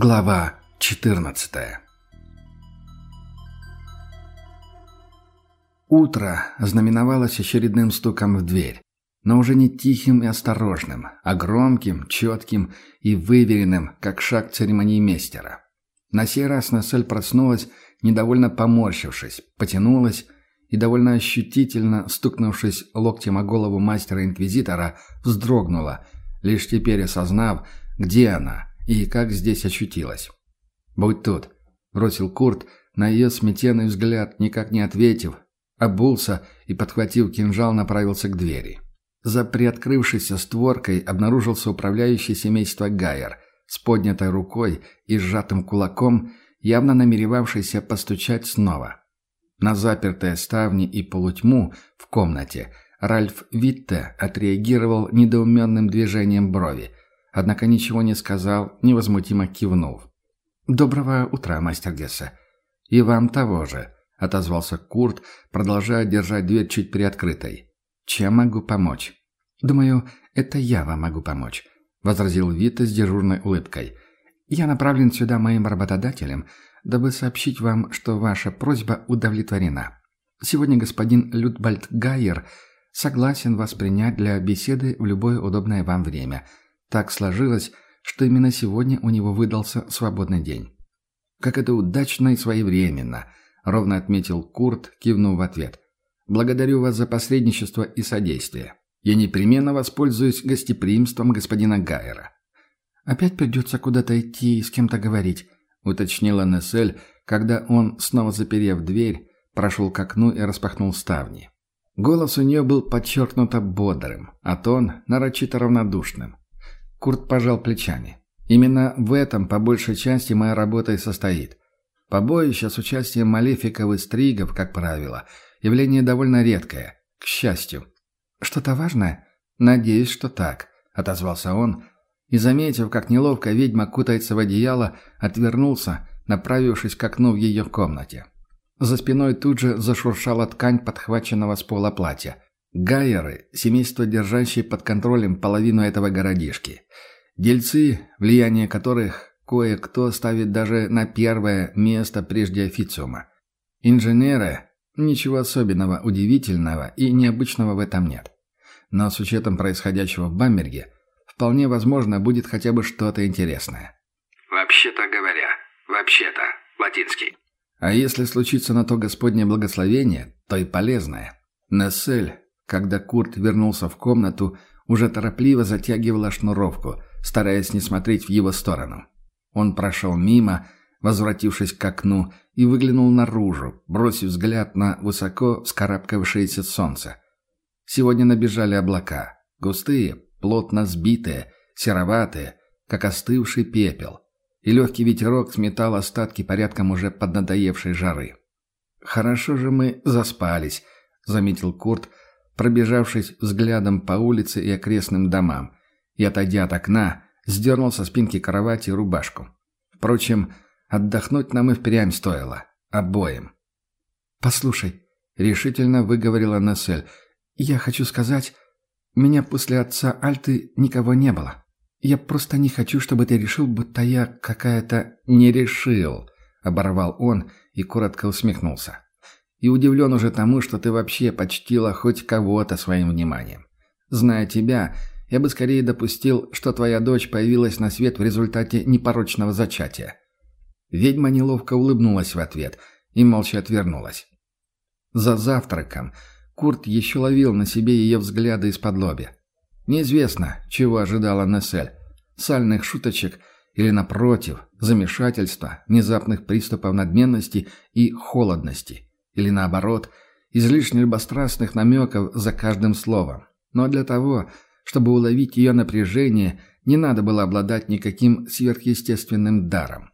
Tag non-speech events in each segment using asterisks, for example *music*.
Глава 14 Утро знаменовалось очередным стуком в дверь, но уже не тихим и осторожным, а громким, четким и выверенным, как шаг церемониймейстера. На сей раз Нессель проснулась, недовольно поморщившись, потянулась и, довольно ощутительно стукнувшись локтем о голову мастера-инквизитора, вздрогнула, лишь теперь осознав, где она – и как здесь очутилась. «Будь тут», — бросил Курт, на ее сметенный взгляд, никак не ответив, обулся и, подхватив кинжал, направился к двери. За приоткрывшейся створкой обнаружился управляющий семейства Гайер с поднятой рукой и сжатым кулаком, явно намеревавшийся постучать снова. На запертые ставни и полутьму в комнате Ральф Витте отреагировал недоуменным движением брови, однако ничего не сказал, невозмутимо кивнув. «Доброго утра, мастер Гессе». «И вам того же», — отозвался Курт, продолжая держать дверь чуть приоткрытой. «Чем могу помочь?» «Думаю, это я вам могу помочь», — возразил Вита с дежурной улыбкой. «Я направлен сюда моим работодателем, дабы сообщить вам, что ваша просьба удовлетворена. Сегодня господин Людбальд Гайер согласен вас принять для беседы в любое удобное вам время — так сложилось, что именно сегодня у него выдался свободный день. «Как это удачно и своевременно», — ровно отметил Курт, кивнув в ответ. «Благодарю вас за посредничество и содействие. Я непременно воспользуюсь гостеприимством господина Гайера». «Опять придется куда-то идти и с кем-то говорить», — уточнила Нессель, когда он, снова заперев дверь, прошел к окну и распахнул ставни. Голос у нее был подчеркнуто бодрым, а тон нарочито равнодушным. Курт пожал плечами. Именно в этом, по большей части, моя работа и состоит. Побоище с участием малефиков и стригов, как правило, явление довольно редкое, к счастью. «Что-то важное?» «Надеюсь, что так», — отозвался он, и, заметив, как неловко ведьма кутается в одеяло, отвернулся, направившись к окну в ее комнате. За спиной тут же зашуршала ткань подхваченного с пола платья. Гайеры – семейство, держащее под контролем половину этого городишки. Дельцы, влияние которых кое-кто ставит даже на первое место прежде официума. Инженеры – ничего особенного, удивительного и необычного в этом нет. Но с учетом происходящего в Бамберге, вполне возможно будет хотя бы что-то интересное. «Вообще-то говоря, вообще-то, латинский». А если случится на то Господнее благословение, то и полезное. Нессель когда Курт вернулся в комнату, уже торопливо затягивала шнуровку, стараясь не смотреть в его сторону. Он прошел мимо, возвратившись к окну, и выглянул наружу, бросив взгляд на высоко вскарабкавшееся солнце. Сегодня набежали облака, густые, плотно сбитые, сероватые, как остывший пепел, и легкий ветерок сметал остатки порядком уже поднадоевшей жары. «Хорошо же мы заспались», — заметил Курт, — пробежавшись взглядом по улице и окрестным домам, и, отойдя от окна, сдернул со спинки кровати рубашку. Впрочем, отдохнуть нам и впрямь стоило. Обоим. «Послушай», — решительно выговорила Насель, — «я хочу сказать, меня после отца Альты никого не было. Я просто не хочу, чтобы ты решил, будто я какая-то...» «Не решил», — оборвал он и коротко усмехнулся. И удивлен уже тому, что ты вообще почтила хоть кого-то своим вниманием. Зная тебя, я бы скорее допустил, что твоя дочь появилась на свет в результате непорочного зачатия». Ведьма неловко улыбнулась в ответ и молча отвернулась. За завтраком Курт еще ловил на себе ее взгляды из-под лоби. Неизвестно, чего ожидала Нессель. Сальных шуточек или, напротив, замешательства, внезапных приступов надменности и холодности – или наоборот, излишне любострастных намеков за каждым словом. Но для того, чтобы уловить ее напряжение, не надо было обладать никаким сверхъестественным даром.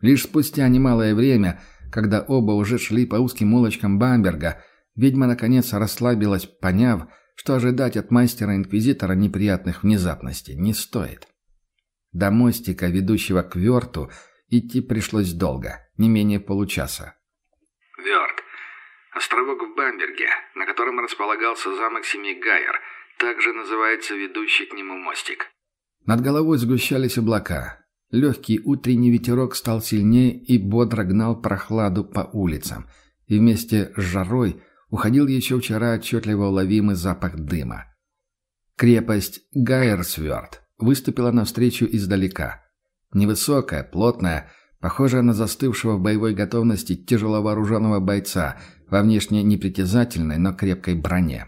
Лишь спустя немалое время, когда оба уже шли по узким улочкам Бамберга, ведьма наконец расслабилась, поняв, что ожидать от мастера-инквизитора неприятных внезапностей не стоит. До мостика, ведущего к Верту, идти пришлось долго, не менее получаса. Островок в Бамберге, на котором располагался замок семьи Гайер, также называется ведущий к нему мостик. Над головой сгущались облака. Легкий утренний ветерок стал сильнее и бодро гнал прохладу по улицам. И вместе с жарой уходил еще вчера отчетливо уловимый запах дыма. Крепость Гайерсверт выступила навстречу издалека. Невысокая, плотная, похожая на застывшего в боевой готовности тяжеловооруженного бойца во внешне непритязательной, но крепкой броне.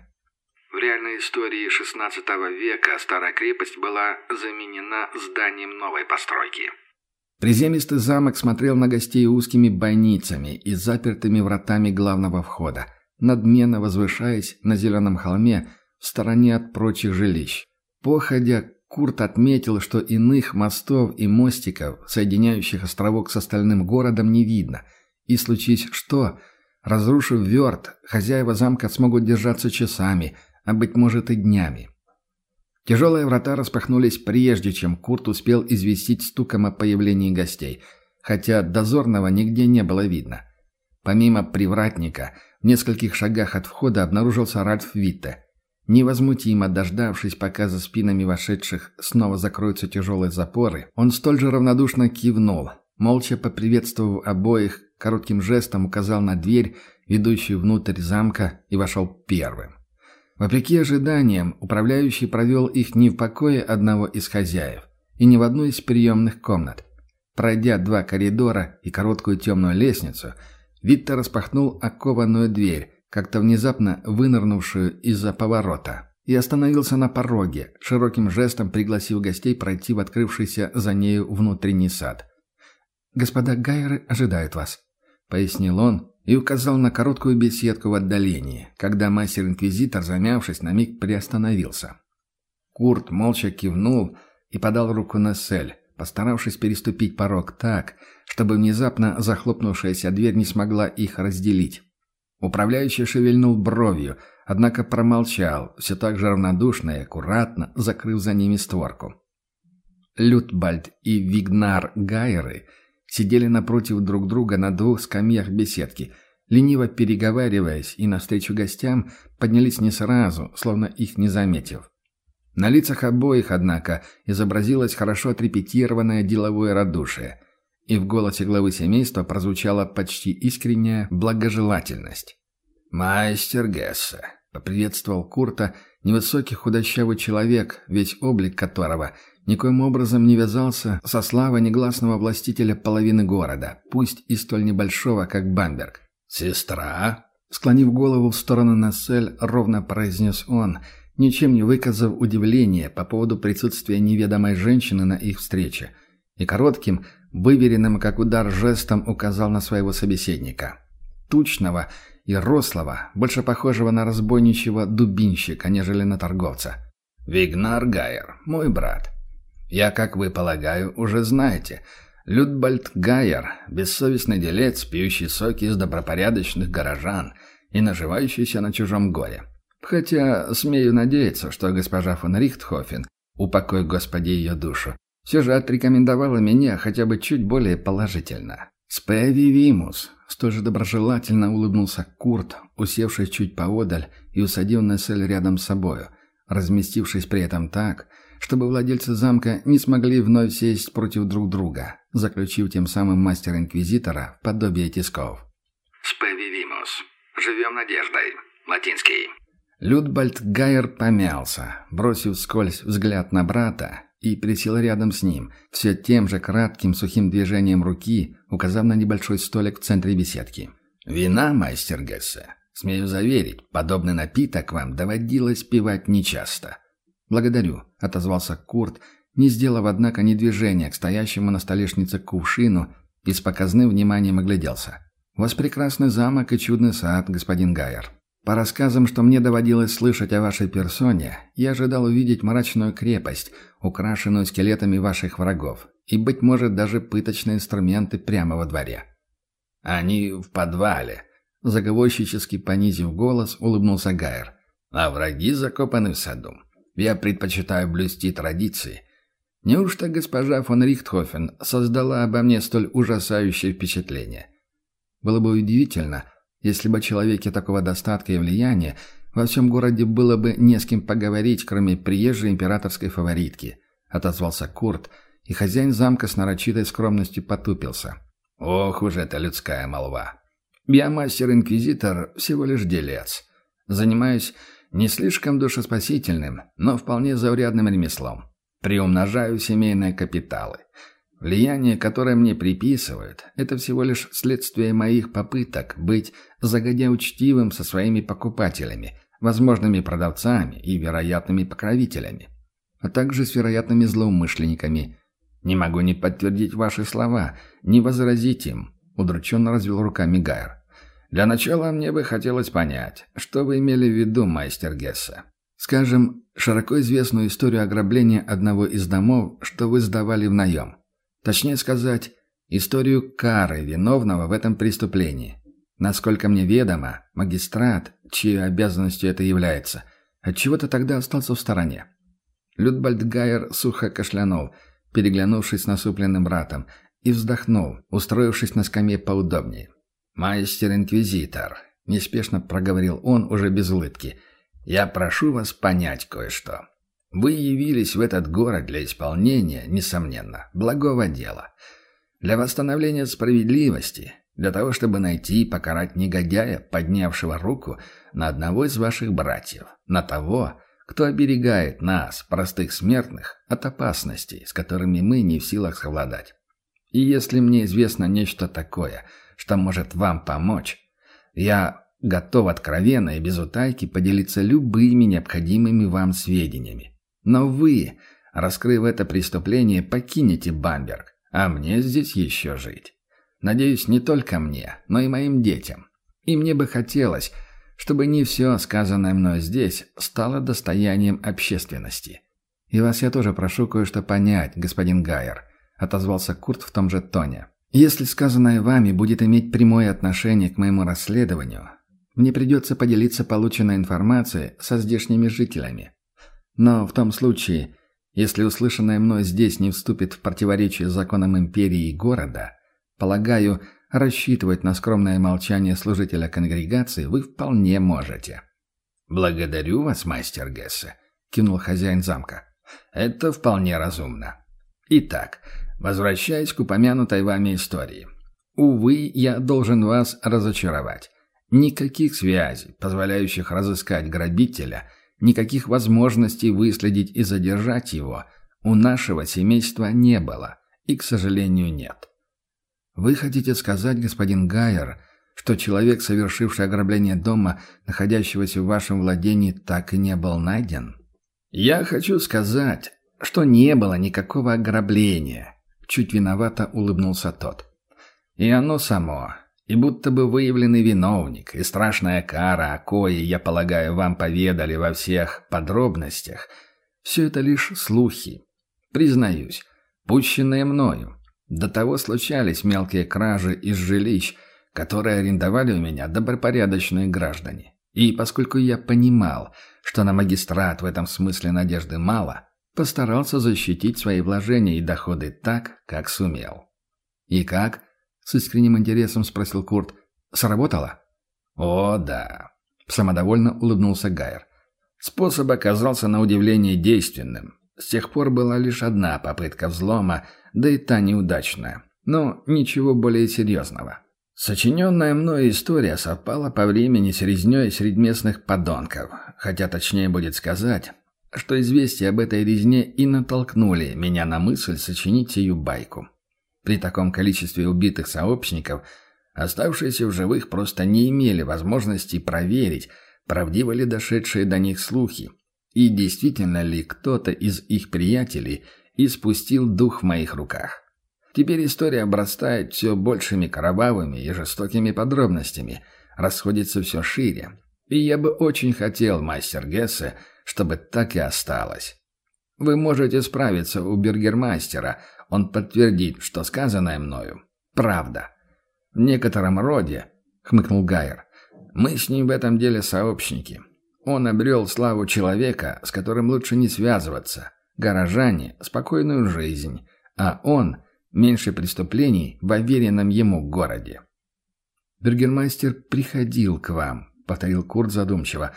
В реальной истории XVI века старая крепость была заменена зданием новой постройки. Приземистый замок смотрел на гостей узкими бойницами и запертыми вратами главного входа, надменно возвышаясь на зеленом холме в стороне от прочих жилищ. Походя, Курт отметил, что иных мостов и мостиков, соединяющих островок с остальным городом, не видно. И случись что, разрушив верт, хозяева замка смогут держаться часами, а быть может и днями. Тяжелые врата распахнулись прежде, чем Курт успел известить стуком о появлении гостей, хотя дозорного нигде не было видно. Помимо привратника, в нескольких шагах от входа обнаружился Ральф Витте – Невозмутимо дождавшись, пока за спинами вошедших снова закроются тяжелые запоры, он столь же равнодушно кивнул, молча поприветствовав обоих, коротким жестом указал на дверь, ведущую внутрь замка, и вошел первым. Вопреки ожиданиям, управляющий провел их не в покое одного из хозяев и не в одну из приемных комнат. Пройдя два коридора и короткую темную лестницу, Витта распахнул окованную дверь, как-то внезапно вынырнувшую из-за поворота, и остановился на пороге, широким жестом пригласив гостей пройти в открывшийся за нею внутренний сад. «Господа Гайеры ожидают вас», — пояснил он и указал на короткую беседку в отдалении, когда мастер-инквизитор, замявшись, на миг приостановился. Курт молча кивнул и подал руку на Сель, постаравшись переступить порог так, чтобы внезапно захлопнувшаяся дверь не смогла их разделить. Управляющий шевельнул бровью, однако промолчал, все так же равнодушно и аккуратно, закрыв за ними створку. Лютбальд и Вигнар Гайеры сидели напротив друг друга на двух скамьях беседки, лениво переговариваясь и навстречу гостям поднялись не сразу, словно их не заметив. На лицах обоих, однако, изобразилось хорошо отрепетированное деловое радушие – и в голосе главы семейства прозвучала почти искренняя благожелательность. «Мастер Гессе», — поприветствовал Курта невысокий худощавый человек, весь облик которого никоим образом не вязался со славой негласного властителя половины города, пусть и столь небольшого, как Бамберг. «Сестра?» Склонив голову в сторону Нассель, ровно произнес он, ничем не выказав удивления по поводу присутствия неведомой женщины на их встрече, и коротким, выверенным как удар жестом указал на своего собеседника. Тучного и рослого, больше похожего на разбойничьего дубинщика, нежели на торговца. «Вигнар Гайер, мой брат. Я, как вы, полагаю, уже знаете. Людбальд Гайер – бессовестный делец, пьющий соки из добропорядочных горожан и наживающийся на чужом горе. Хотя, смею надеяться, что госпожа фон Рихтхофен, упокой Господи ее душу, все же отрекомендовала меня хотя бы чуть более положительно. «Спеви Вимус», — столь же доброжелательно улыбнулся Курт, усевший чуть поодаль и усадив Нессель рядом с собою, разместившись при этом так, чтобы владельцы замка не смогли вновь сесть против друг друга, заключив тем самым мастер-инквизитора в подобие тисков. «Спеви Вимус. Живем надеждой. Латинский». Людбальд Гайер помялся, бросив скользь взгляд на брата и присел рядом с ним, все тем же кратким сухим движением руки, указав на небольшой столик в центре беседки. «Вина, мастер Гессе. Смею заверить, подобный напиток вам доводилось пивать нечасто». «Благодарю», — отозвался Курт, не сделав, однако, ни движения к стоящему на столешнице кувшину и с показным вниманием огляделся. «У вас прекрасный замок и чудный сад, господин Гайер. По рассказам, что мне доводилось слышать о вашей персоне, я ожидал увидеть мрачную крепость, украшенную скелетами ваших врагов, и, быть может, даже пыточные инструменты прямо во дворе. Они в подвале. Заговорщически понизив голос, улыбнулся Гайер. А враги закопаны в саду. Я предпочитаю блюсти традиции. Неужто госпожа фон Рихтхофен создала обо мне столь ужасающее впечатление? Было бы удивительно, если бы человеке такого достатка и влияния во всем городе было бы не с кем поговорить, кроме приезжей императорской фаворитки, отозвался Курт и хозяин замка с нарочитой скромностью потупился. «Ох уж эта людская молва! Я мастер-инквизитор, всего лишь делец. Занимаюсь не слишком душеспасительным, но вполне заурядным ремеслом. Приумножаю семейные капиталы. Влияние, которое мне приписывают, это всего лишь следствие моих попыток быть загодя учтивым со своими покупателями, возможными продавцами и вероятными покровителями, а также с вероятными злоумышленниками. Не могу ни подтвердить ваши слова, ни возразить им, удрученно развел руками Гайр. Для начала мне бы хотелось понять, что вы имели в виду, майстер Гесса. Скажем, широко известную историю ограбления одного из домов, что вы сдавали в наем. Точнее сказать, историю кары виновного в этом преступлении. Насколько мне ведомо, магистрат, чьей обязанностью это является, отчего-то тогда остался в стороне. Людбальд Гайер сухо кашлянул, переглянувшись с насупленным братом, и вздохнул, устроившись на скамье поудобнее. «Майстер-инквизитор», — неспешно проговорил он уже без улыбки, — «я прошу вас понять кое-что. Вы явились в этот город для исполнения, несомненно, благого дела. Для восстановления справедливости, для того, чтобы найти и покарать негодяя, поднявшего руку на одного из ваших братьев, на того, кто оберегает нас, простых смертных, от опасностей, с которыми мы не в силах совладать. И если мне известно нечто такое, что может вам помочь, я готов откровенно и без утайки поделиться любыми необходимыми вам сведениями. Но вы, раскрыв это преступление, покинете Бамберг, а мне здесь еще жить. Надеюсь, не только мне, но и моим детям. И мне бы хотелось, чтобы не все сказанное мной здесь стало достоянием общественности. И вас я тоже прошу кое-что понять, господин Гайер, отозвался Курт в том же тоне. Если сказанное вами будет иметь прямое отношение к моему расследованию, мне придется поделиться полученной информацией со здешними жителями. Но в том случае, если услышанное мной здесь не вступит в противоречие с законам империи и города, полагаю, рассчитывать на скромное молчание служителя конгрегации вы вполне можете. «Благодарю вас, мастер Гессе», — кинул хозяин замка. «Это вполне разумно. Итак, возвращаясь к упомянутой вами истории. Увы, я должен вас разочаровать. Никаких связей, позволяющих разыскать грабителя — Никаких возможностей выследить и задержать его у нашего семейства не было и, к сожалению, нет. Вы хотите сказать, господин Гайер, что человек, совершивший ограбление дома, находящегося в вашем владении, так и не был найден? Я хочу сказать, что не было никакого ограбления. Чуть виновато улыбнулся тот. И оно само и будто бы выявленный виновник, и страшная кара, о коей, я полагаю, вам поведали во всех подробностях, все это лишь слухи. Признаюсь, пущенные мною. До того случались мелкие кражи из жилищ, которые арендовали у меня добропорядочные граждане. И поскольку я понимал, что на магистрат в этом смысле надежды мало, постарался защитить свои вложения и доходы так, как сумел. И как? С искренним интересом спросил Курт. «Сработало?» «О, да», — самодовольно улыбнулся Гайер. Способ оказался на удивление действенным. С тех пор была лишь одна попытка взлома, да и та неудачная. Но ничего более серьезного. Сочиненная мною история совпала по времени с резней средместных подонков, хотя точнее будет сказать, что известия об этой резне и натолкнули меня на мысль сочинить сию байку. При таком количестве убитых сообщников оставшиеся в живых просто не имели возможности проверить, правдивы ли дошедшие до них слухи, и действительно ли кто-то из их приятелей испустил дух в моих руках. Теперь история обрастает все большими кровавыми и жестокими подробностями, расходится все шире. И я бы очень хотел, мастер Гессе, чтобы так и осталось. Вы можете справиться у бергермастера, он подтвердит, что сказанное мною – правда. В некотором роде, хмыкнул Гайер, мы с ним в этом деле сообщники. Он обрел славу человека, с которым лучше не связываться. Горожане – спокойную жизнь, а он – меньше преступлений в уверенном ему городе. «Бергермастер приходил к вам», — повторил Курт задумчиво.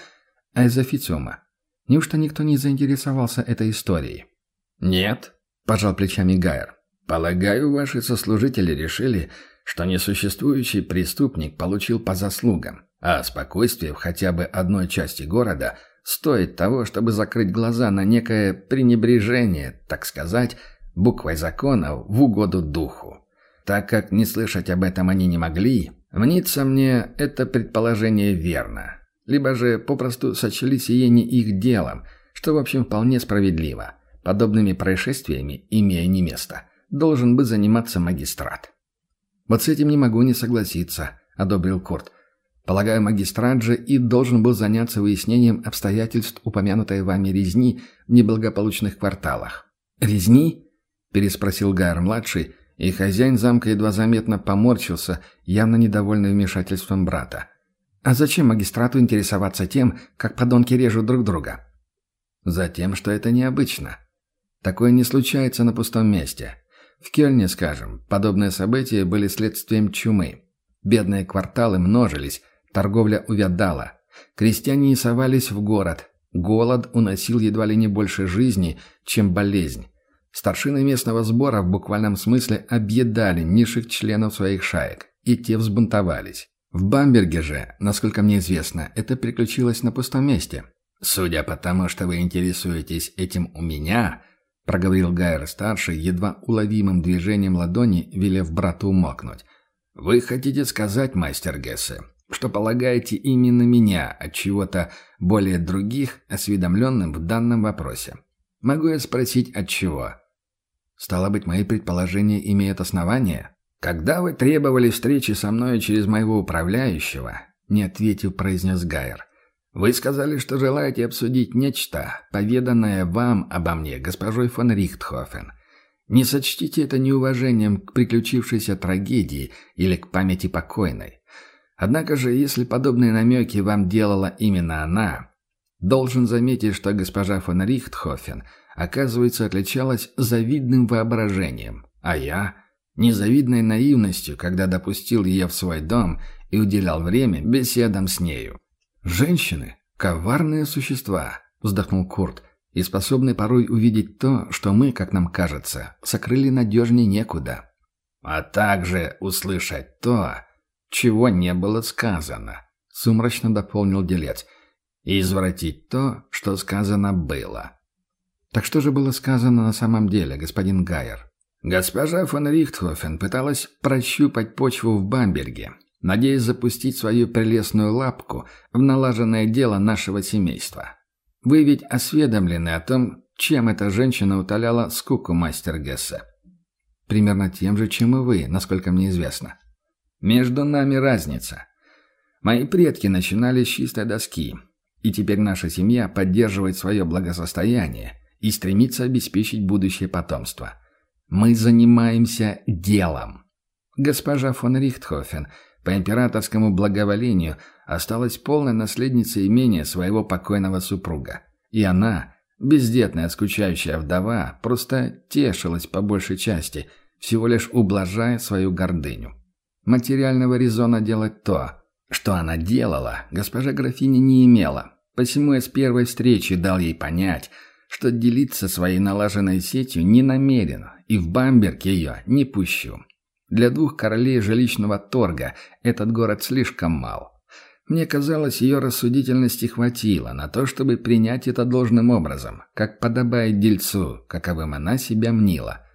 «А из официума? Неужто никто не заинтересовался этой историей?» «Нет», пожал плечами Гайер. Полагаю, ваши сослужители решили, что несуществующий преступник получил по заслугам, а спокойствие в хотя бы одной части города стоит того, чтобы закрыть глаза на некое пренебрежение, так сказать, буквой закона в угоду духу. Так как не слышать об этом они не могли, мнится мне это предположение верно. Либо же попросту сочли сие не их делом, что в общем вполне справедливо. Подобными происшествиями, имея не место, должен бы заниматься магистрат. «Вот с этим не могу не согласиться», — одобрил Курт. «Полагаю, магистрат же и должен был заняться выяснением обстоятельств упомянутой вами резни в неблагополучных кварталах». «Резни?» — переспросил Гайер-младший, и хозяин замка едва заметно поморщился, явно недовольный вмешательством брата. «А зачем магистрату интересоваться тем, как подонки режут друг друга?» «Затем, что это необычно. Такое не случается на пустом месте. В Кельне, скажем, подобные события были следствием чумы. Бедные кварталы множились, торговля увядала. Крестьяне не совались в город. Голод уносил едва ли не больше жизни, чем болезнь. Старшины местного сбора в буквальном смысле объедали низших членов своих шаек, и те взбунтовались. В Бамберге же, насколько мне известно, это приключилось на пустом месте. Судя по тому, что вы интересуетесь этим у меня, — проговорил Гайер-старший, едва уловимым движением ладони, велев брату умолкнуть. «Вы хотите сказать, мастер Гессе, что полагаете именно меня от чего-то более других осведомленным в данном вопросе? Могу я спросить, от чего?» «Стало быть, мои предположения имеют основание?» «Когда вы требовали встречи со мной через моего управляющего?» — не ответив, произнес Гайер. Вы сказали, что желаете обсудить нечто, поведанное вам обо мне госпожой фон Рихтхофен. Не сочтите это неуважением к приключившейся трагедии или к памяти покойной. Однако же, если подобные намеки вам делала именно она, должен заметить, что госпожа фон Рихтхофен, оказывается, отличалась завидным воображением, а я – незавидной наивностью, когда допустил ее в свой дом и уделял время беседам с нею. «Женщины — коварные существа», — вздохнул Курт, «и способны порой увидеть то, что мы, как нам кажется, сокрыли надежнее некуда. А также услышать то, чего не было сказано», — сумрачно дополнил делец, «и извратить то, что сказано было». «Так что же было сказано на самом деле, господин Гайер?» Госпожа фон Рихтхофен пыталась прощупать почву в Бамберге, надеясь запустить свою прелестную лапку в налаженное дело нашего семейства. Вы ведь осведомлены о том, чем эта женщина утоляла скуку мастер Гессе. Примерно тем же, чем и вы, насколько мне известно. Между нами разница. Мои предки начинали с чистой доски, и теперь наша семья поддерживает свое благосостояние и стремится обеспечить будущее потомство. Мы занимаемся делом. Госпожа фон Рихтхофен – по императорскому благоволению осталась полной наследницей имения своего покойного супруга. И она, бездетная скучающая вдова, просто тешилась по большей части, всего лишь ублажая свою гордыню. Материального резона делать то, что она делала, госпожа графиня не имела. Посему я с первой встречи дал ей понять, что делиться своей налаженной сетью не намерен, и в Бамберг ее не пущу. Для двух королей жилищного торга этот город слишком мал. Мне казалось, ее рассудительности хватило на то, чтобы принять это должным образом, как подобает дельцу, каковым она себя мнила.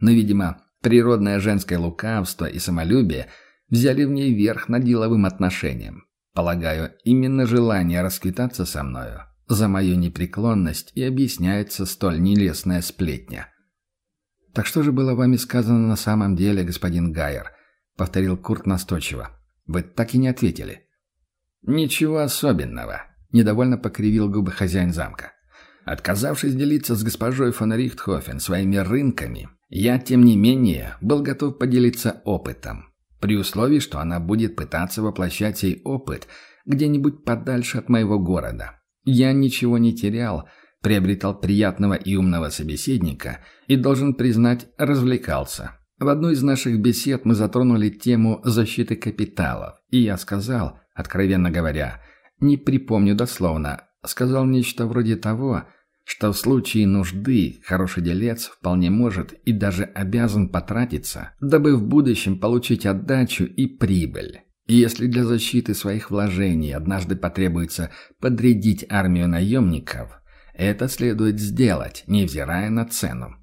Но, видимо, природное женское лукавство и самолюбие взяли в ней верх над деловым отношением. Полагаю, именно желание расквитаться со мною за мою непреклонность и объясняется столь нелестная сплетня. «Так что же было вами сказано на самом деле, господин Гайер?» — повторил Курт настойчиво. «Вы так и не ответили». «Ничего особенного», — недовольно покривил губы хозяин замка. Отказавшись делиться с госпожой фон Рихтхофен своими рынками, я, тем не менее, был готов поделиться опытом, при условии, что она будет пытаться воплощать сей опыт где-нибудь подальше от моего города. Я ничего не терял, — приобретал приятного и умного собеседника и, должен признать, развлекался. В одной из наших бесед мы затронули тему защиты капиталов, и я сказал, откровенно говоря, не припомню дословно, сказал нечто вроде того, что в случае нужды хороший делец вполне может и даже обязан потратиться, дабы в будущем получить отдачу и прибыль. И если для защиты своих вложений однажды потребуется подрядить армию наемников, это следует сделать, невзирая на цену.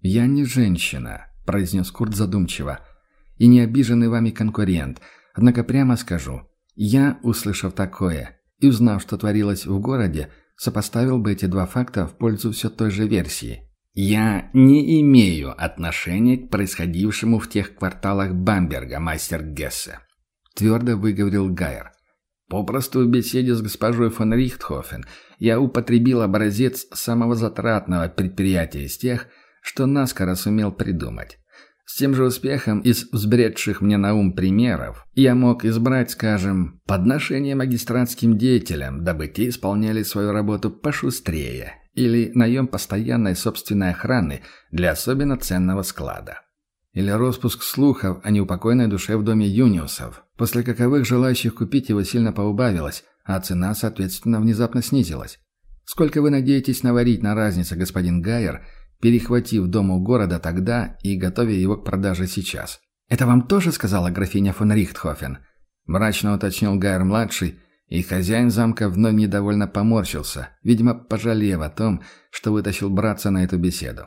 «Я не женщина», – произнес Курт задумчиво, – «и не обиженный вами конкурент, однако прямо скажу, я, услышав такое и узнав, что творилось в городе, сопоставил бы эти два факта в пользу все той же версии. Я не имею отношения к происходившему в тех кварталах Бамберга, мастер Гессе твердо выговорил Гайер. Попросту в беседе с госпожой фон Рихтхофен я употребил образец самого затратного предприятия из тех, что наскоро сумел придумать. С тем же успехом из взбредших мне на ум примеров я мог избрать, скажем, подношение магистратским деятелям, дабы те исполняли свою работу пошустрее, или наем постоянной собственной охраны для особенно ценного склада. Или распуск слухов о неупокойной душе в доме Юниусов, после каковых желающих купить его сильно поубавилось, а цена, соответственно, внезапно снизилась. Сколько вы надеетесь наварить на разнице, господин Гайер, перехватив дом у города тогда и готовя его к продаже сейчас? «Это вам тоже сказала графиня фон Рихтхофен?» Мрачно уточнил Гайер-младший, и хозяин замка вновь недовольно поморщился, видимо, пожалев о том, что вытащил братца на эту беседу.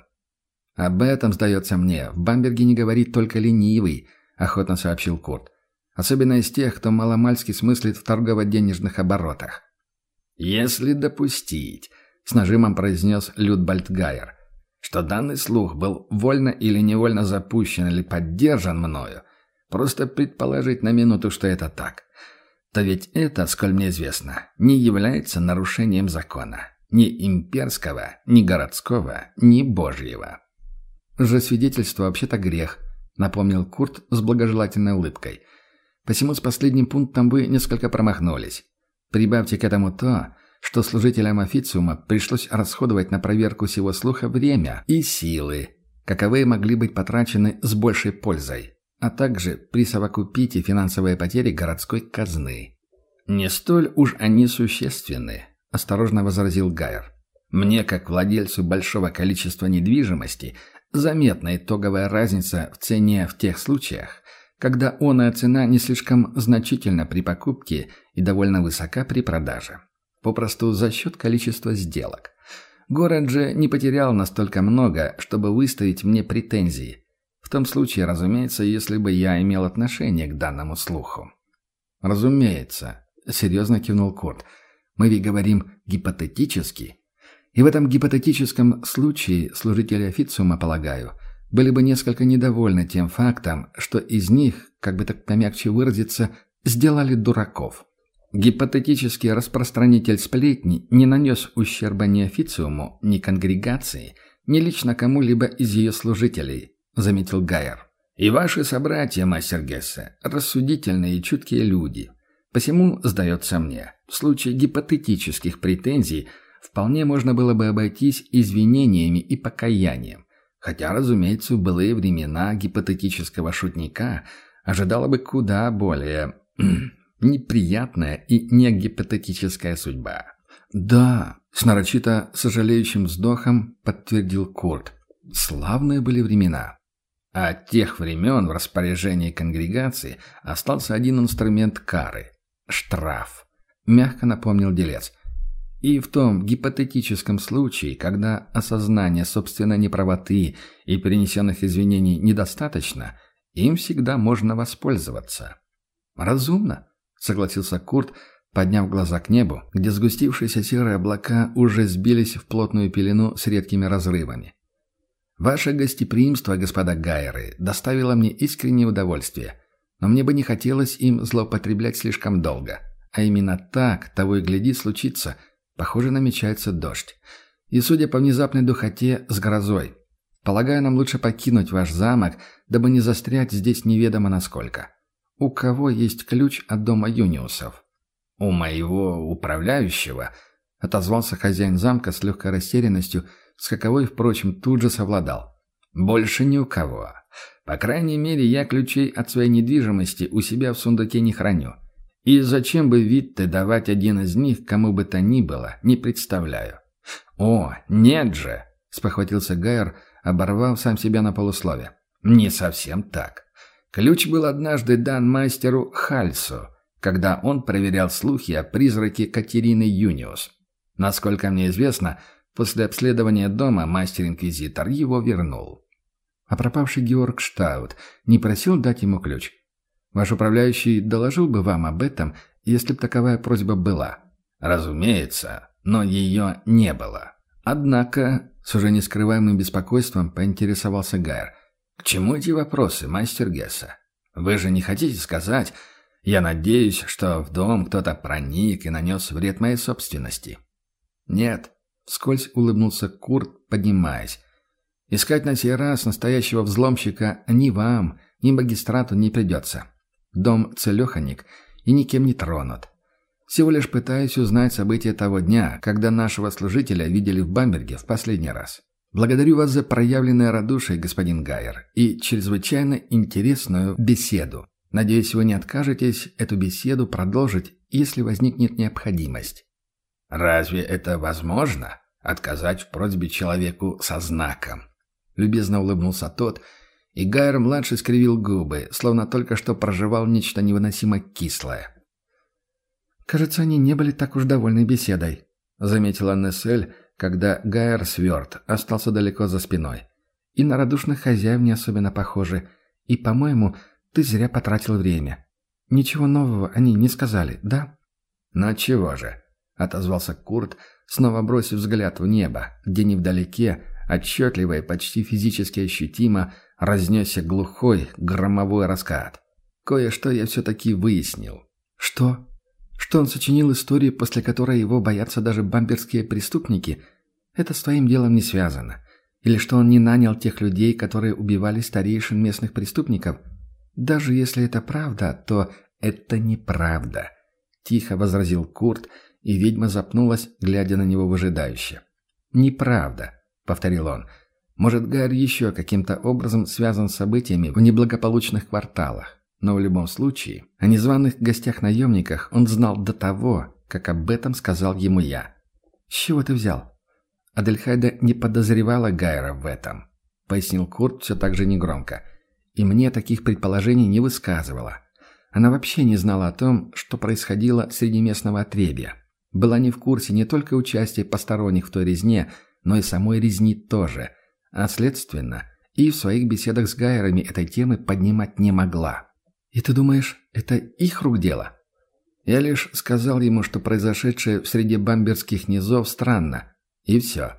«Об этом, сдается мне, в Бамберге не говорит только ленивый», — охотно сообщил Курт. «Особенно из тех, кто маломальски смыслит в торгово-денежных оборотах». «Если допустить», — с нажимом произнес Людбальд Гайер, «что данный слух был вольно или невольно запущен или поддержан мною, просто предположить на минуту, что это так, то ведь это, сколь мне известно, не является нарушением закона, ни имперского, ни городского, ни божьего». Же свидетельство вообще-то грех», — напомнил Курт с благожелательной улыбкой. «Посему с последним пунктом вы несколько промахнулись. Прибавьте к этому то, что служителям официума пришлось расходовать на проверку всего слуха время и силы, каковые могли быть потрачены с большей пользой, а также присовокупите финансовые потери городской казны. «Не столь уж они существенны», — осторожно возразил Гайер. «Мне, как владельцу большого количества недвижимости, Заметна итоговая разница в цене в тех случаях, когда оная цена не слишком значительна при покупке и довольно высока при продаже. Попросту за счет количества сделок. Город же не потерял настолько много, чтобы выставить мне претензии. В том случае, разумеется, если бы я имел отношение к данному слуху. «Разумеется», — серьезно кивнул Корт. «Мы ведь говорим гипотетически, и в этом гипотетическом случае служители официума, полагаю, были бы несколько недовольны тем фактом, что из них, как бы так помягче выразиться, сделали дураков. Гипотетический распространитель сплетни не нанес ущерба ни официуму, ни конгрегации, ни лично кому-либо из ее служителей, заметил Гайер. И ваши собратья, мастер Гессе, рассудительные и чуткие люди. Посему, сдается мне, в случае гипотетических претензий – вполне можно было бы обойтись извинениями и покаянием. Хотя, разумеется, в былые времена гипотетического шутника ожидала бы куда более *clears throat* неприятная и не гипотетическая судьба. «Да», — с нарочито сожалеющим вздохом подтвердил Курт, — «славные были времена». А от тех времен в распоряжении конгрегации остался один инструмент кары – штраф, мягко напомнил делец. И в том гипотетическом случае, когда осознание собственной неправоты и принесенных извинений недостаточно, им всегда можно воспользоваться. «Разумно», — согласился Курт, подняв глаза к небу, где сгустившиеся серые облака уже сбились в плотную пелену с редкими разрывами. «Ваше гостеприимство, господа Гайеры, доставило мне искреннее удовольствие, но мне бы не хотелось им злоупотреблять слишком долго. А именно так, того и гляди, случится — Похоже, намечается дождь. И, судя по внезапной духоте, с грозой. Полагаю, нам лучше покинуть ваш замок, дабы не застрять здесь неведомо насколько. У кого есть ключ от дома Юниусов? У моего управляющего, отозвался хозяин замка с легкой растерянностью, с каковой, впрочем, тут же совладал. Больше ни у кого. По крайней мере, я ключей от своей недвижимости у себя в сундуке не храню. И зачем бы Витте давать один из них кому бы то ни было, не представляю. «О, нет же!» — спохватился Гайер, оборвав сам себя на полуслове. «Не совсем так. Ключ был однажды дан мастеру Хальсу, когда он проверял слухи о призраке Катерины Юниус. Насколько мне известно, после обследования дома мастер-инквизитор его вернул. А пропавший Георг Штаут не просил дать ему ключ. Ваш управляющий доложил бы вам об этом, если бы таковая просьба была. Разумеется, но ее не было. Однако, с уже нескрываемым беспокойством поинтересовался Гайер. «К чему эти вопросы, мастер Гесса? Вы же не хотите сказать, я надеюсь, что в дом кто-то проник и нанес вред моей собственности?» «Нет», — вскользь улыбнулся Курт, поднимаясь. «Искать на сей раз настоящего взломщика ни вам, ни магистрату не придется. Дом целеханик и никем не тронут. Всего лишь пытаюсь узнать события того дня, когда нашего служителя видели в Бамберге в последний раз. Благодарю вас за проявленное радушие, господин Гайер, и чрезвычайно интересную беседу. Надеюсь, вы не откажетесь эту беседу продолжить, если возникнет необходимость. Разве это возможно? Отказать в просьбе человеку со знаком? Любезно улыбнулся тот, и Гайер-младший скривил губы, словно только что проживал нечто невыносимо кислое. «Кажется, они не были так уж довольны беседой», — заметила Нессель, когда Гайер Сверд остался далеко за спиной. «И на радушных хозяев не особенно похожи. И, по-моему, ты зря потратил время. Ничего нового они не сказали, да?» «Ну чего же?» — отозвался Курт, снова бросив взгляд в небо, где невдалеке, отчетливо и почти физически ощутимо, разнесся глухой громовой раскат. «Кое-что я все-таки выяснил». «Что?» Что он сочинил истории, после которой его боятся даже бамберские преступники, это с твоим делом не связано. Или что он не нанял тех людей, которые убивали старейшин местных преступников. Даже если это правда, то это неправда. Тихо возразил Курт, и ведьма запнулась, глядя на него выжидающе. «Неправда», — повторил он. «Может, Гарри еще каким-то образом связан с событиями в неблагополучных кварталах. Но в любом случае, о незваных гостях-наемниках он знал до того, как об этом сказал ему я. «С чего ты взял?» Адельхайда не подозревала Гайра в этом, пояснил Курт все так же негромко. И мне таких предположений не высказывала. Она вообще не знала о том, что происходило среди местного отребья. Была не в курсе не только участия посторонних в той резне, но и самой резни тоже. А следственно, и в своих беседах с Гайерами этой темы поднимать не могла. «И ты думаешь, это их рук дело?» Я лишь сказал ему, что произошедшее в среде бамберских низов странно. И все.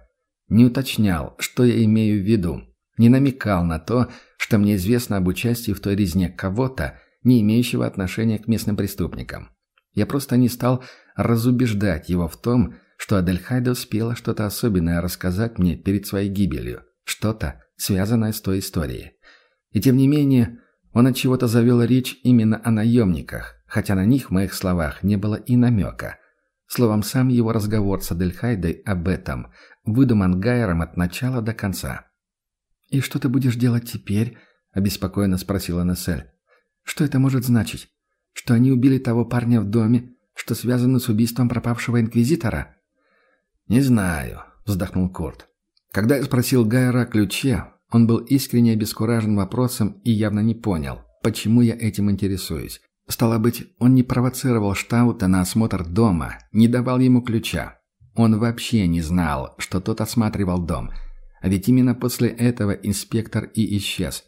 Не уточнял, что я имею в виду. Не намекал на то, что мне известно об участии в той резне кого-то, не имеющего отношения к местным преступникам. Я просто не стал разубеждать его в том, что Адельхайда успела что-то особенное рассказать мне перед своей гибелью. Что-то, связанное с той историей. И тем не менее, он от чего-то завел речь именно о наемниках, хотя на них в моих словах не было и намека. Словом, сам его разговор с Адельхайдой об этом выдуман Гайером от начала до конца. «И что ты будешь делать теперь?» – обеспокоенно спросила Нессель. «Что это может значить? Что они убили того парня в доме, что связано с убийством пропавшего инквизитора?» «Не знаю», – вздохнул Курт. Когда я спросил Гайера о ключе, он был искренне обескуражен вопросом и явно не понял, почему я этим интересуюсь. Стало быть, он не провоцировал Штаута на осмотр дома, не давал ему ключа. Он вообще не знал, что тот осматривал дом. А ведь именно после этого инспектор и исчез.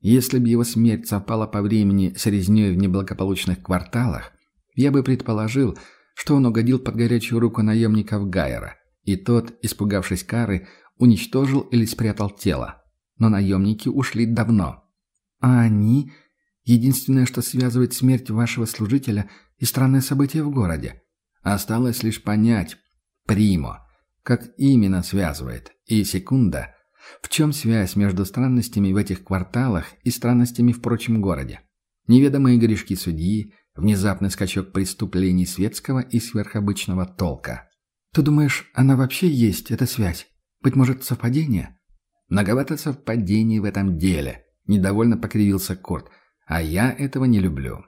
Если бы его смерть совпала по времени с резнёй в неблагополучных кварталах, я бы предположил, что он угодил под горячую руку наемников Гайера, и тот, испугавшись кары, уничтожил или спрятал тело но наемники ушли давно. А они — единственное, что связывает смерть вашего служителя и странное событие в городе. Осталось лишь понять, Примо, как именно связывает, и секунда, в чем связь между странностями в этих кварталах и странностями в прочем городе. Неведомые грешки судьи, внезапный скачок преступлений светского и сверхобычного толка. Ты думаешь, она вообще есть, эта связь? Быть может, совпадение? Многовато совпадений в этом деле. Недовольно покривился Корт. А я этого не люблю.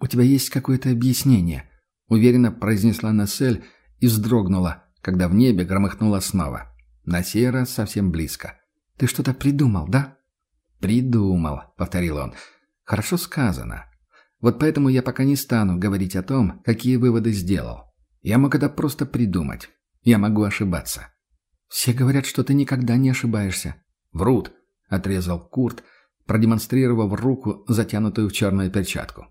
У тебя есть какое-то объяснение? Уверенно произнесла Насель и вздрогнула, когда в небе громыхнуло снова. На сей раз совсем близко. «Ты что-то придумал, да?» «Придумал», — повторил он. «Хорошо сказано. Вот поэтому я пока не стану говорить о том, какие выводы сделал. Я мог это просто придумать. Я могу ошибаться». «Все говорят, что ты никогда не ошибаешься». «Врут», — отрезал Курт, продемонстрировав руку, затянутую в черную перчатку.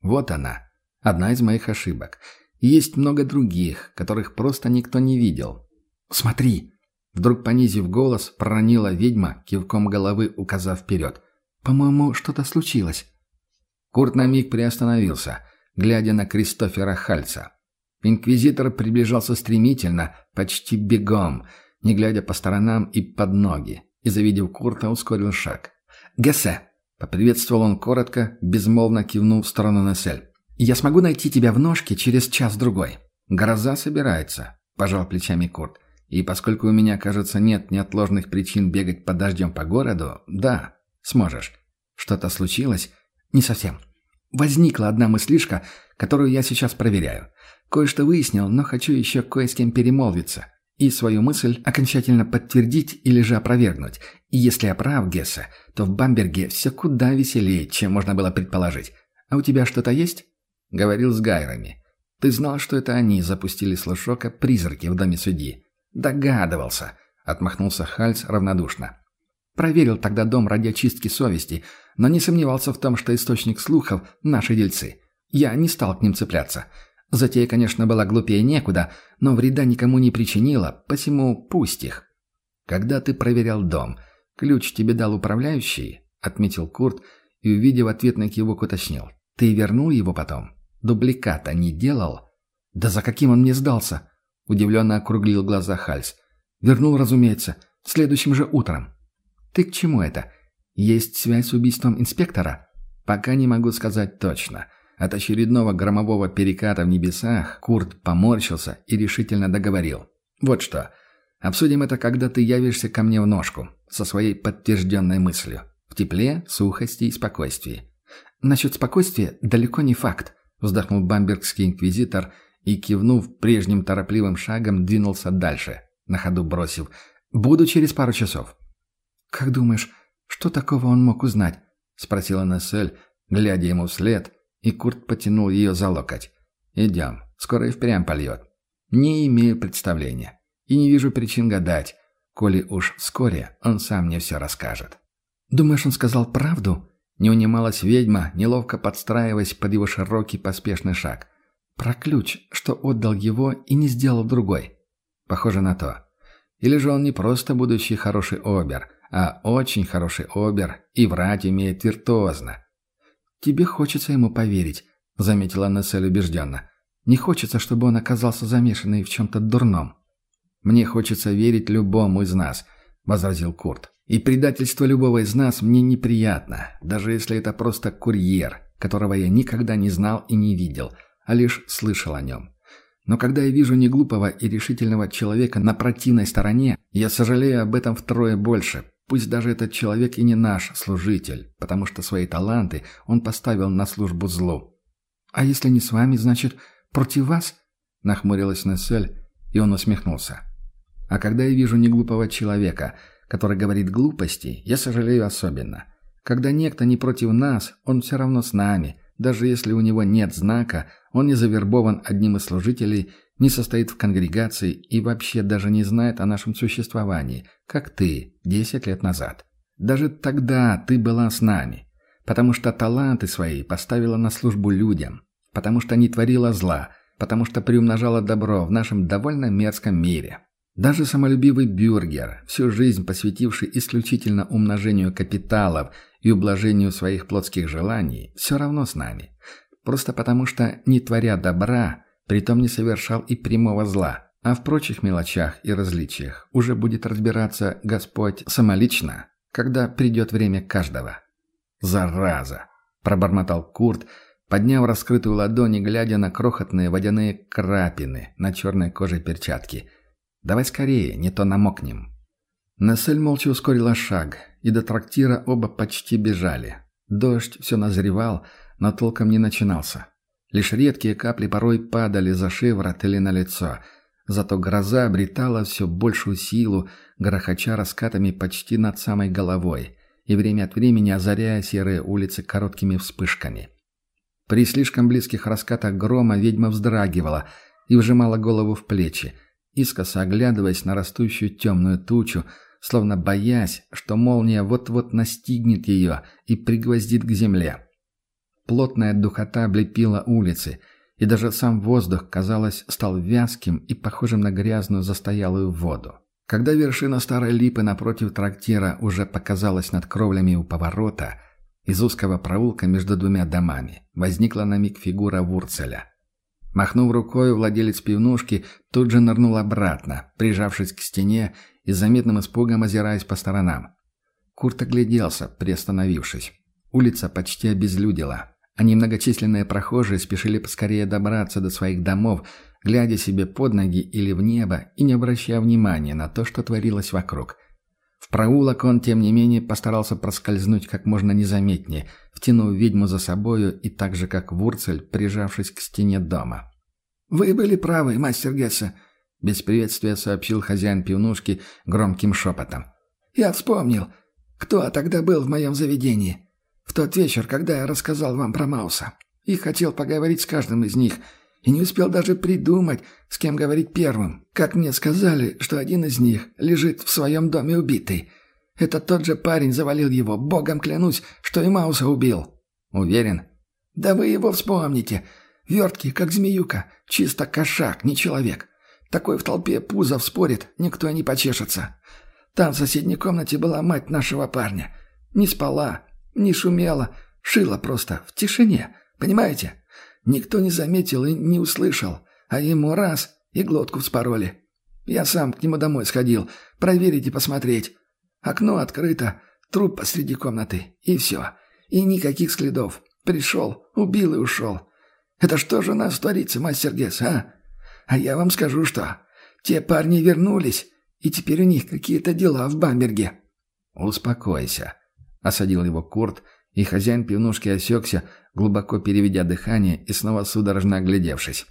«Вот она, одна из моих ошибок. есть много других, которых просто никто не видел. Смотри!» Вдруг понизив голос, проронила ведьма, кивком головы указав вперед. «По-моему, что-то случилось». Курт на миг приостановился, глядя на Кристофера Хальца. Инквизитор приближался стремительно, почти бегом, не глядя по сторонам и под ноги, и, завидев Курта, ускорил шаг. «Гессе!» — поприветствовал он коротко, безмолвно кивнув в сторону Нессель. «Я смогу найти тебя в ножке через час-другой». «Гроза собирается», — пожал плечами Курт. И поскольку у меня, кажется, нет неотложных причин бегать под дождем по городу, да, сможешь. Что-то случилось? Не совсем. Возникла одна мыслишка, которую я сейчас проверяю. Кое-что выяснил, но хочу еще кое с кем перемолвиться. И свою мысль окончательно подтвердить или же опровергнуть. И если я прав, Гесса, то в Бамберге все куда веселее, чем можно было предположить. А у тебя что-то есть? Говорил с Гайрами. Ты знал, что это они запустили с Лошока призраки в доме судьи. «Догадывался», — отмахнулся Хальц равнодушно. «Проверил тогда дом ради очистки совести, но не сомневался в том, что источник слухов — наши дельцы. Я не стал к ним цепляться. Затея, конечно, была глупее некуда, но вреда никому не причинила, посему пусть их». «Когда ты проверял дом, ключ тебе дал управляющий?» — отметил Курт и, увидев ответный кивок, уточнил. «Ты вернул его потом? Дубликата не делал?» «Да за каким он мне сдался?» Удивленно округлил глаза Хальс. «Вернул, разумеется, следующим же утром». «Ты к чему это? Есть связь с убийством инспектора?» «Пока не могу сказать точно». От очередного громового переката в небесах Курт поморщился и решительно договорил. «Вот что. Обсудим это, когда ты явишься ко мне в ножку, со своей подтвержденной мыслью. В тепле, сухости и спокойствии». «Насчет спокойствия далеко не факт», — вздохнул бамбергский инквизитор и, кивнув прежним торопливым шагом, двинулся дальше, на ходу бросив «Буду через пару часов». «Как думаешь, что такого он мог узнать?» — спросила Нессель, глядя ему вслед, и Курт потянул ее за локоть. «Идем, скоро и впрямь польет». «Не имею представления и не вижу причин гадать, коли уж вскоре он сам мне все расскажет». «Думаешь, он сказал правду?» Не унималась ведьма, неловко подстраиваясь под его широкий поспешный шаг. Про ключ, что отдал его и не сделал другой. Похоже на то. Или же он не просто будущий хороший обер, а очень хороший обер и врать умеет виртуозно. «Тебе хочется ему поверить», — заметила Нессель убежденно. «Не хочется, чтобы он оказался замешанный в чем-то дурном». «Мне хочется верить любому из нас», — возразил Курт. «И предательство любого из нас мне неприятно, даже если это просто курьер, которого я никогда не знал и не видел, а лишь слышал о нем. Но когда я вижу неглупого и решительного человека на противной стороне, я сожалею об этом втрое больше. Пусть даже этот человек и не наш служитель, потому что свои таланты он поставил на службу злу. «А если не с вами, значит, против вас?» – нахмурилась Нессель, и он усмехнулся. «А когда я вижу неглупого человека, который говорит глупости, я сожалею особенно. Когда некто не против нас, он все равно с нами, даже если у него нет знака, он не завербован одним из служителей, не состоит в конгрегации и вообще даже не знает о нашем существовании, как ты, десять лет назад. Даже тогда ты была с нами, потому что таланты свои поставила на службу людям, потому что не творила зла, потому что приумножала добро в нашем довольно мерзком мире. Даже самолюбивый бюргер, всю жизнь посвятивший исключительно умножению капиталов и ублажению своих плотских желаний, все равно с нами. Просто потому что, не творя добра, притом не совершал и прямого зла, а в прочих мелочах и различиях уже будет разбираться Господь самолично, когда придет время каждого. «Зараза!» – пробормотал Курт, подняв раскрытую ладонь и глядя на крохотные водяные крапины на черной коже перчатки. «Давай скорее, не то намокнем». Нессель молча ускорила шаг, и до трактира оба почти бежали. Дождь все назревал, но толком не начинался. Лишь редкие капли порой падали за шиворот или на лицо. Зато гроза обретала все большую силу, грохоча раскатами почти над самой головой и время от времени озаряя серые улицы короткими вспышками. При слишком близких раскатах грома ведьма вздрагивала и вжимала голову в плечи, искоса оглядываясь на растущую темную тучу, словно боясь, что молния вот-вот настигнет ее и пригвоздит к земле. Плотная духота облепила улицы – и даже сам воздух, казалось, стал вязким и похожим на грязную застоялую воду. Когда вершина старой липы напротив трактира уже показалась над кровлями у поворота, из узкого проулка между двумя домами возникла на миг фигура Вурцеля. Махнув рукой, владелец пивнушки тут же нырнул обратно, прижавшись к стене и заметным испугом озираясь по сторонам. Курт огляделся, приостановившись. Улица почти обезлюдила, а немногочисленные прохожие спешили поскорее добраться до своих домов, глядя себе под ноги или в небо и не обращая внимания на то, что творилось вокруг. В проулок он, тем не менее, постарался проскользнуть как можно незаметнее, втянув ведьму за собою и так же, как Вурцель, прижавшись к стене дома. «Вы были правы, мастер Гесса», — без приветствия сообщил хозяин пивнушки громким шепотом. «Я вспомнил, кто тогда был в моем заведении. Тот вечер, когда я рассказал вам про Мауса. И хотел поговорить с каждым из них. И не успел даже придумать, с кем говорить первым. Как мне сказали, что один из них лежит в своем доме убитый. Это тот же парень завалил его. Богом клянусь, что и Мауса убил. Уверен? Да вы его вспомните. Верткий, как змеюка. Чисто кошак, не человек. Такой в толпе пузов спорит, никто не почешется. Там в соседней комнате была мать нашего парня. Не спала, не шумела, шила просто, в тишине, понимаете? Никто не заметил и не услышал, а ему раз и глотку вспороли. Я сам к нему домой сходил, проверить и посмотреть. Окно открыто, труп посреди комнаты, и все. И никаких следов. Пришел, убил и ушел. Это что же у нас творится, мастер Гесс, а? А я вам скажу, что те парни вернулись, и теперь у них какие-то дела в Бамберге. Успокойся. Осадил его Курт, и хозяин пивнушки осекся, глубоко переведя дыхание и снова судорожно оглядевшись.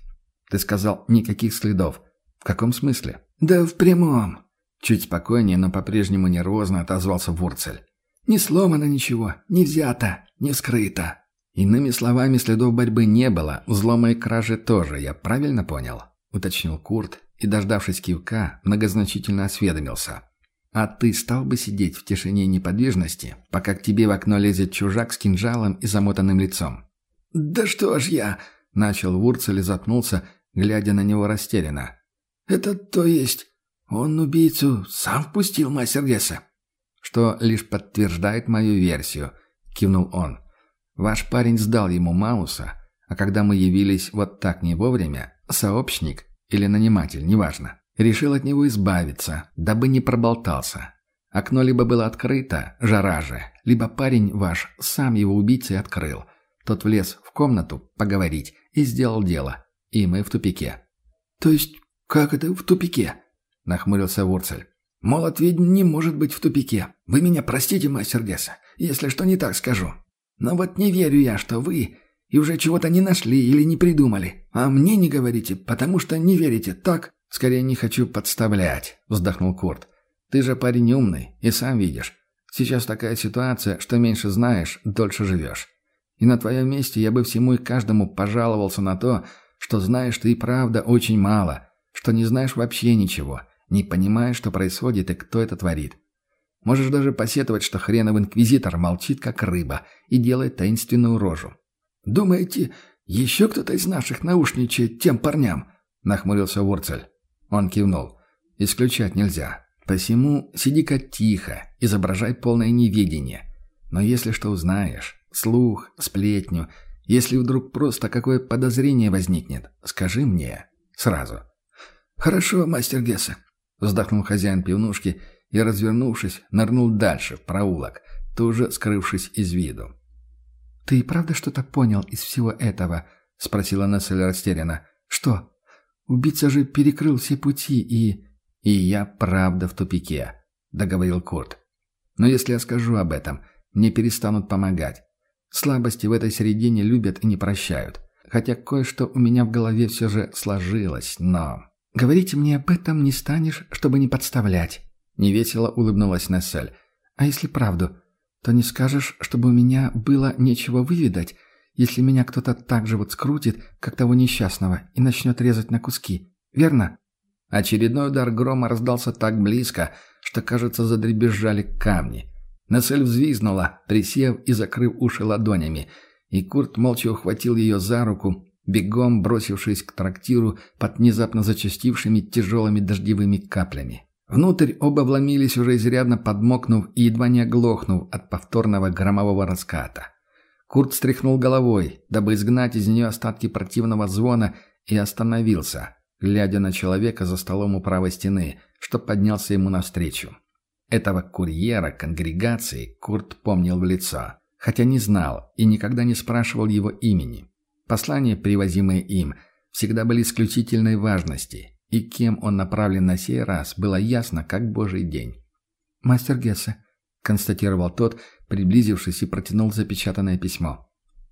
«Ты сказал, никаких следов. В каком смысле?» «Да в прямом». Чуть спокойнее, но по-прежнему нервозно отозвался Вурцель. «Не сломано ничего, не взято, не скрыто». «Иными словами, следов борьбы не было, взлома и кражи тоже, я правильно понял?» — уточнил Курт и, дождавшись кивка, многозначительно осведомился. А ты стал бы сидеть в тишине и неподвижности, пока к тебе в окно лезет чужак с кинжалом и замотанным лицом? «Да что ж я...» — начал Вурцель и запнулся, глядя на него растерянно. «Это то есть... Он убийцу сам впустил, мастер Гесса?» «Что лишь подтверждает мою версию», — кивнул он. «Ваш парень сдал ему Мауса, а когда мы явились вот так не вовремя, сообщник или наниматель, неважно, Решил от него избавиться, дабы не проболтался. Окно либо было открыто, жара же, либо парень ваш сам его убийцей открыл. Тот влез в комнату поговорить и сделал дело. И мы в тупике. «То есть как это в тупике?» — нахмурился Вурцель. «Молот ведьм не может быть в тупике. Вы меня простите, мастер Гесса, если что не так скажу. Но вот не верю я, что вы и уже чего-то не нашли или не придумали. А мне не говорите, потому что не верите, так?» «Скорее не хочу подставлять», — вздохнул Курт. «Ты же парень умный, и сам видишь. Сейчас такая ситуация, что меньше знаешь, дольше живешь. И на твоем месте я бы всему и каждому пожаловался на то, что знаешь ты и правда очень мало, что не знаешь вообще ничего, не понимаешь, что происходит и кто это творит. Можешь даже посетовать, что хренов инквизитор молчит, как рыба, и делает таинственную рожу. «Думаете, еще кто-то из наших наушничает тем парням?» — нахмурился Ворцель. Он кивнул. «Исключать нельзя. Посему сиди-ка тихо, изображай полное неведение. Но если что узнаешь, слух, сплетню, если вдруг просто какое подозрение возникнет, скажи мне. Сразу». «Хорошо, мастер Гесса», — вздохнул хозяин пивнушки и, развернувшись, нырнул дальше, в проулок, тоже скрывшись из виду. «Ты правда что-то понял из всего этого?» — спросила Нессель растерянно. «Что?» Убийца же перекрыл все пути и... «И я правда в тупике», — договорил Курт. «Но если я скажу об этом, мне перестанут помогать. Слабости в этой середине любят и не прощают. Хотя кое-что у меня в голове все же сложилось, но... Говорить мне об этом не станешь, чтобы не подставлять», — невесело улыбнулась Нессель. «А если правду, то не скажешь, чтобы у меня было нечего выведать, если меня кто-то так же вот скрутит, как того несчастного, и начнет резать на куски. Верно?» Очередной удар грома раздался так близко, что, кажется, задребезжали камни. Нессель взвизгнула, присев и закрыв уши ладонями, и Курт молча ухватил ее за руку, бегом бросившись к трактиру под внезапно зачастившими тяжелыми дождевыми каплями. Внутрь оба вломились, уже изрядно подмокнув и едва не оглохнув от повторного громового раската. Курт стряхнул головой, дабы изгнать из нее остатки противного звона, и остановился, глядя на человека за столом у правой стены, что поднялся ему навстречу. Этого курьера конгрегации Курт помнил в лицо, хотя не знал и никогда не спрашивал его имени. Послания, привозимые им, всегда были исключительной важности, и кем он направлен на сей раз, было ясно, как божий день. «Мастер Гессе», — констатировал тот, приблизившись и протянул запечатанное письмо.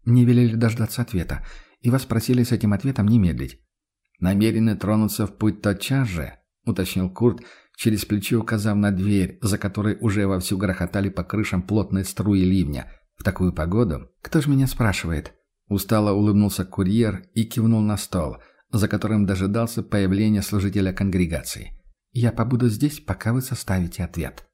«Не велели дождаться ответа, и вас просили с этим ответом не медлить». «Намерены тронуться в путь тотчас же», — уточнил Курт, через плечо указав на дверь, за которой уже вовсю грохотали по крышам плотные струи ливня. В такую погоду? «Кто ж меня спрашивает?» Устало улыбнулся курьер и кивнул на стол, за которым дожидался появления служителя конгрегации. «Я побуду здесь, пока вы составите ответ».